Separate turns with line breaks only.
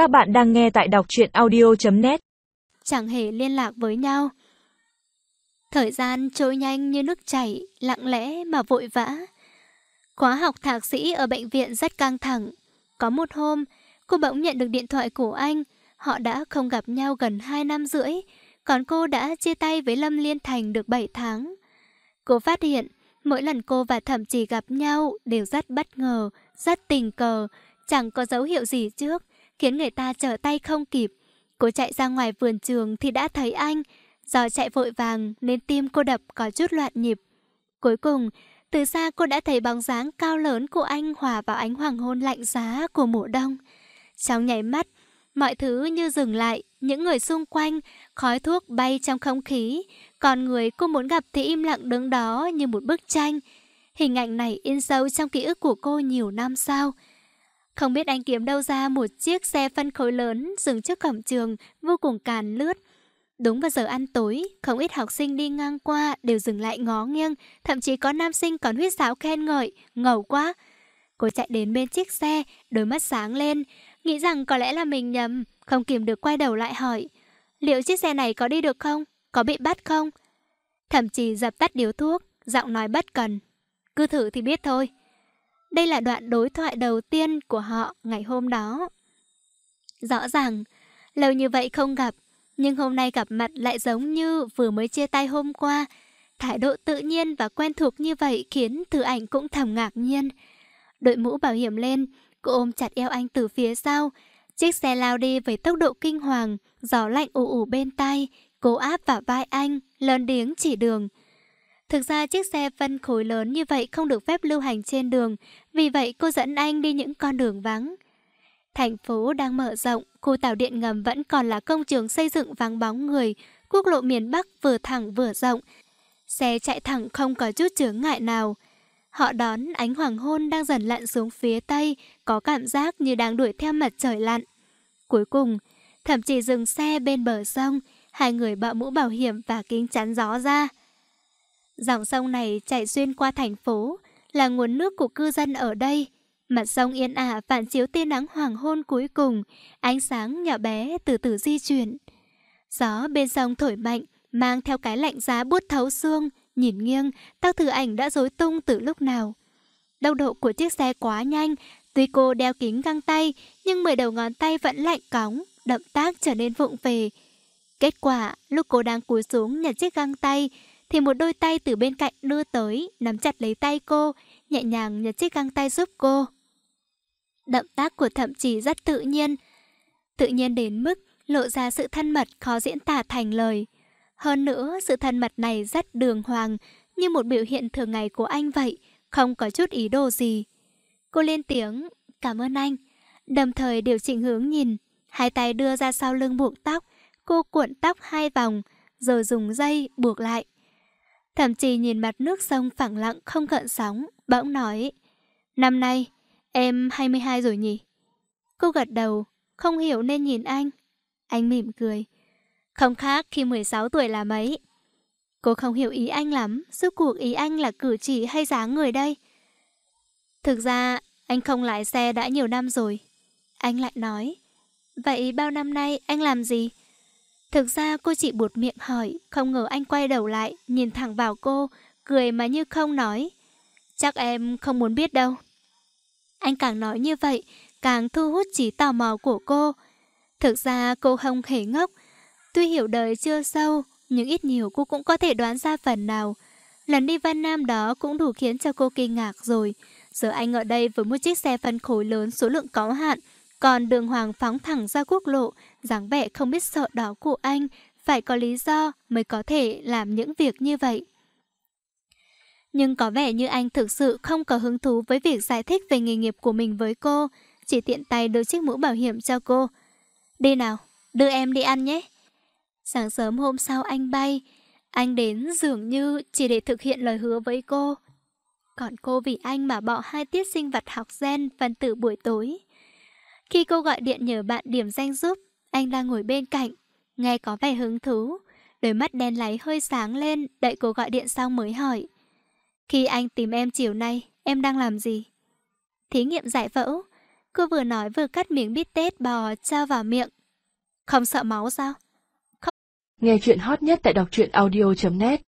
Các bạn đang nghe tại đọc truyện audio.net
Chẳng hề liên lạc với nhau. Thời gian trôi nhanh như nước chảy, lặng lẽ mà vội vã. Khóa học thạc sĩ ở bệnh viện rất căng thẳng. Có một hôm, cô bỗng nhận được điện thoại của anh. Họ đã không gặp nhau gần 2 năm rưỡi, còn cô đã chia tay với Lâm Liên Thành được 7 tháng. Cô phát hiện, mỗi lần cô và thậm chí gặp nhau đều rất bất ngờ, rất tình cờ, chẳng có dấu hiệu gì trước, khiến người ta trở tay không kịp. Cô chạy ra ngoài vườn trường thì đã thấy anh, do chạy vội vàng nên tim cô đập có chút loạn nhịp. Cuối cùng, từ xa cô đã thấy bóng dáng cao lớn của anh hòa vào ánh hoàng hôn lạnh giá của mùa đông. Trong nhảy mắt, mọi thứ như dừng lại, những người xung quanh, khói thuốc bay trong không khí. Còn người cô muốn gặp thì im lặng đứng đó như một bức tranh. Hình ảnh này in sâu trong ký ức của cô nhiều năm sau. Không biết anh kiếm đâu ra một chiếc xe phân khối lớn dừng trước cổng trường, vô cùng càn lướt. Đúng vào giờ ăn tối, không ít học sinh đi ngang qua đều dừng lại ngó nghiêng, thậm chí có nam sinh còn huyết sáo khen ngợi, ngầu quá. Cô chạy đến bên chiếc xe, đôi mắt sáng lên, nghĩ rằng có lẽ là mình nhầm, không kìm được quay đầu lại hỏi. Liệu chiếc xe này có đi được không? Có bị bắt không? Thậm chí dập tắt điếu thuốc, giọng nói bất cần. Cứ thử thì biết thôi. Đây là đoạn đối thoại đầu tiên của họ ngày hôm đó. Rõ ràng, lâu như vậy không gặp, nhưng hôm nay gặp mặt lại giống như vừa mới chia tay hôm qua. Thái độ tự nhiên và quen thuộc như vậy khiến thử Ảnh cũng thầm ngạc nhiên. Đội mũ bảo hiểm lên, cô ôm chặt eo anh từ phía sau. Chiếc xe lao đi với tốc độ kinh hoàng, gió lạnh ù ù bên tay, cố áp vào vai anh, lớn tiếng chỉ đường. Thực ra chiếc xe phân khối lớn như vậy không được phép lưu hành trên đường, vì vậy cô dẫn anh đi những con đường vắng. Thành phố đang mở rộng, khu tàu điện ngầm vẫn còn là công trường xây dựng vắng bóng người, quốc lộ miền Bắc vừa thẳng vừa rộng. Xe chạy thẳng không có chút chướng ngại nào. Họ đón ánh hoàng hôn đang dần lặn xuống phía tây, có cảm giác như đang đuổi theo mặt trời lặn. Cuối cùng, thậm chí dừng xe bên bờ sông, hai người bạo mũ bảo hiểm và kính chắn gió ra. Dòng sông này chảy xuyên qua thành phố, là nguồn nước của cư dân ở đây. Mặt sông yên ả phản chiếu tia nắng hoàng hôn cuối cùng, ánh sáng nhỏ bé từ từ di chuyển. Gió bên sông thổi mạnh, mang theo cái lạnh giá buốt thấu xương, nhìn nghiêng, tao thử ảnh đã rối tung từ lúc nào. Đau độ của chiếc xe quá nhanh, tuy cô đeo kính găng tay, nhưng mười đầu ngón tay vẫn lạnh cóng, động tác trở nên vụng về. Kết quả, lúc cô đang cúi xuống nhặt chiếc găng tay, thì một đôi tay từ bên cạnh đưa tới, nắm chặt lấy tay cô, nhẹ nhàng nhặt chiếc găng tay giúp cô. Động tác của thậm chí rất tự nhiên, tự nhiên đến mức lộ ra sự thân mật khó diễn tả thành lời. Hơn nữa, sự thân mật này rất đường hoàng, như một biểu hiện thường ngày của anh vậy, không có chút ý đồ gì. Cô lên tiếng, cảm ơn anh, đồng thời điều chỉnh hướng nhìn, hai tay đưa ra sau lưng buộc tóc, cô cuộn tóc hai vòng, rồi dùng dây buộc lại. Thậm chí nhìn mặt nước sông phẳng lặng không gợn sóng, bỗng nói Năm nay, em 22 rồi nhỉ? Cô gật đầu, không hiểu nên nhìn anh. Anh mỉm cười. Không khác khi 16 tuổi là mấy. Cô không hiểu ý anh lắm, suốt cuộc ý anh là cử chỉ hay dáng người đây. Thực ra, anh không lái xe đã nhiều năm rồi. Anh lại nói. Vậy bao năm nay anh làm gì? Thực ra cô chỉ buột miệng hỏi, không ngờ anh quay đầu lại, nhìn thẳng vào cô, cười mà như không nói. Chắc em không muốn biết đâu. Anh càng nói như vậy, càng thu hút trí tò mò của cô. Thực ra cô không hề ngốc. Tuy hiểu đời chưa sâu, nhưng ít nhiều cô cũng có thể đoán ra phần nào. Lần đi Văn Nam đó cũng đủ khiến cho cô kinh ngạc rồi. Giờ anh ở đây với một chiếc xe phân khối lớn số lượng có hạn, còn đường hoàng phóng thẳng ra quốc lộ, dáng vẻ không biết sợ đó của anh, phải có lý do mới có thể làm những việc như vậy. Nhưng có vẻ như anh thực sự không có hứng thú với việc giải thích về nghề nghiệp của mình với cô, chỉ tiện tay đưa chiếc mũ bảo hiểm cho cô. Đi nào, đưa em đi ăn nhé. Sáng sớm hôm sau anh bay, anh đến dường như chỉ để thực hiện lời hứa với cô. Còn cô vì anh mà bỏ hai tiết sinh vật học gen phân tử buổi tối. Khi cô gọi điện nhờ bạn điểm danh giúp, anh đang ngồi bên cạnh, nghe có vẻ hứng thú. Đôi mắt đen láy hơi sáng lên, đợi cô gọi điện xong mới hỏi. Khi anh tìm em chiều nay, em đang làm gì? Thí nghiệm giải phẫu. Cô vừa nói vừa cắt miếng bít tết bò trao vào miệng. Không sợ máu sao?
Nghe chuyện hot nhất tại đọc truyện audio.net